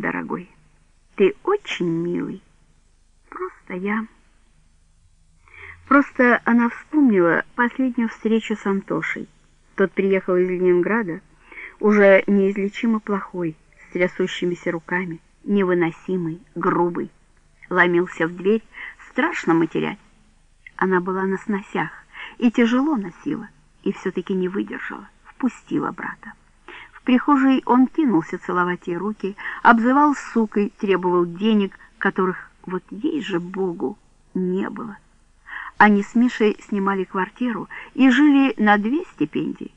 дорогой, ты очень милый. Просто я... Просто она вспомнила последнюю встречу с Антошей. Тот приехал из Ленинграда, уже неизлечимо плохой, с трясущимися руками, невыносимый, грубый. Ломился в дверь, страшно матерять. Она была на сносях и тяжело носила, и все-таки не выдержала, впустила брата. В прихожей он кинулся целовать ей руки, обзывал сукой, требовал денег, которых вот ей же Богу не было. Они с Мишей снимали квартиру и жили на две стипендии.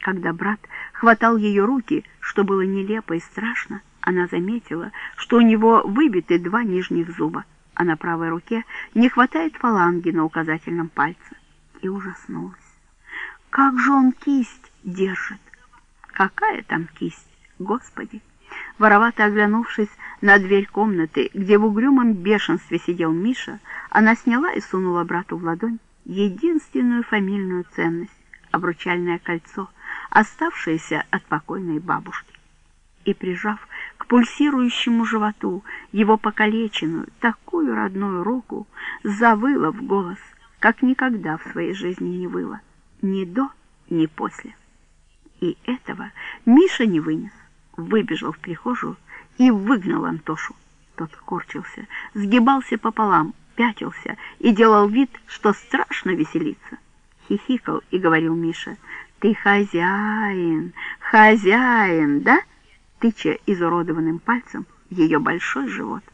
Когда брат хватал ее руки, что было нелепо и страшно, она заметила, что у него выбиты два нижних зуба, а на правой руке не хватает фаланги на указательном пальце. И ужаснулась. Как же он кисть держит? Какая там кисть, Господи! Воровато оглянувшись на дверь комнаты, где в угрюмом бешенстве сидел Миша, она сняла и сунула брату в ладонь единственную фамильную ценность — обручальное кольцо, оставшееся от покойной бабушки. И, прижав к пульсирующему животу его покалеченную, такую родную руку, завыла в голос, как никогда в своей жизни не выла, ни до, ни после. И этого Миша не вынес, выбежал в прихожую и выгнал Антошу. Тот корчился, сгибался пополам, пятился и делал вид, что страшно веселится. Хихикал и говорил Миша, «Ты хозяин, хозяин, да?» тыча изуродованным пальцем ее большой живот.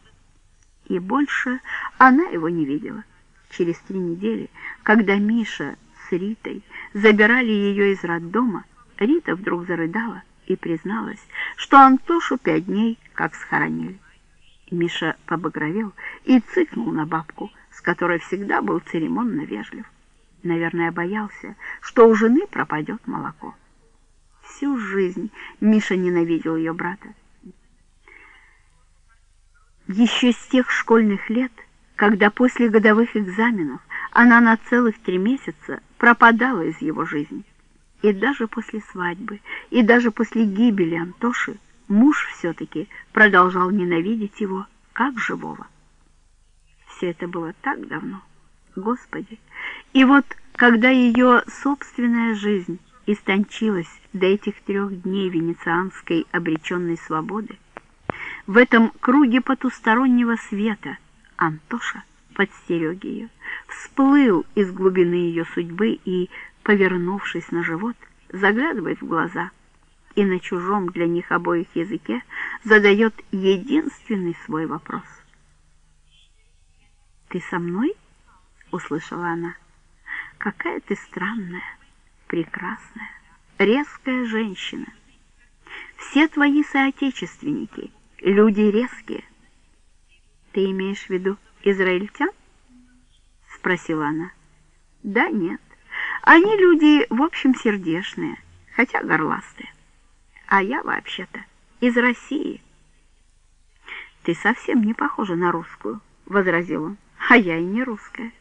И больше она его не видела. Через три недели, когда Миша с Ритой забирали ее из роддома, Рита вдруг зарыдала и призналась, что Антошу пять дней как схоронили. Миша побагровел и цыкнул на бабку, с которой всегда был церемонно вежлив. Наверное, боялся, что у жены пропадет молоко. Всю жизнь Миша ненавидел ее брата. Еще с тех школьных лет, когда после годовых экзаменов она на целых три месяца пропадала из его жизни. И даже после свадьбы, и даже после гибели Антоши муж все-таки продолжал ненавидеть его как живого. Все это было так давно, Господи. И вот, когда ее собственная жизнь истончилась до этих трех дней венецианской обреченной свободы, в этом круге потустороннего света Антоша подстерег ее, всплыл из глубины ее судьбы и повернувшись на живот, заглядывает в глаза и на чужом для них обоих языке задает единственный свой вопрос. «Ты со мной?» — услышала она. «Какая ты странная, прекрасная, резкая женщина. Все твои соотечественники — люди резкие. Ты имеешь в виду израильтян?» — спросила она. «Да, нет. Они люди, в общем, сердешные, хотя горластые. А я вообще-то из России. Ты совсем не похожа на русскую, возразил он. А я и не русская.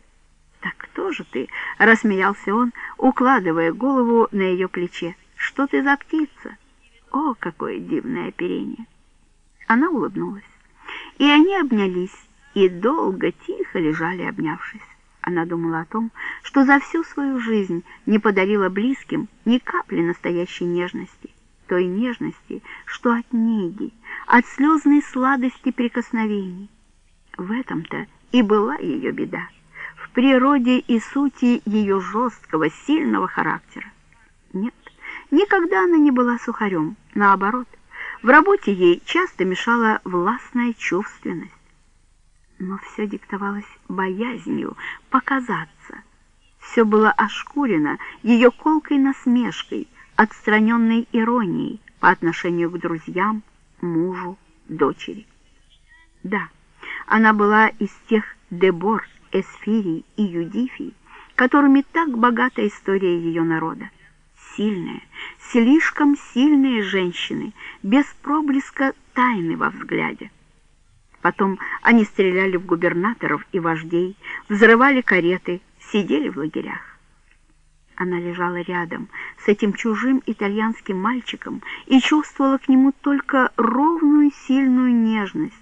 Так кто же ты? рассмеялся он, укладывая голову на ее плече. Что ты за птица? О, какое дивное оперение! Она улыбнулась, и они обнялись, и долго тихо лежали, обнявшись. Она думала о том, что за всю свою жизнь не подарила близким ни капли настоящей нежности, той нежности, что от неги, от слезной сладости прикосновений. В этом-то и была ее беда, в природе и сути ее жесткого, сильного характера. Нет, никогда она не была сухарем, наоборот, в работе ей часто мешала властная чувственность но все диктовалось боязнью показаться. Все было ошкурено ее колкой насмешкой, отстраненной иронией по отношению к друзьям, мужу, дочери. Да, она была из тех Дебор, Эсфирий и Юдифий, которыми так богата история ее народа. Сильные, слишком сильные женщины, без проблеска тайны во взгляде. Потом они стреляли в губернаторов и вождей, взрывали кареты, сидели в лагерях. Она лежала рядом с этим чужим итальянским мальчиком и чувствовала к нему только ровную сильную нежность,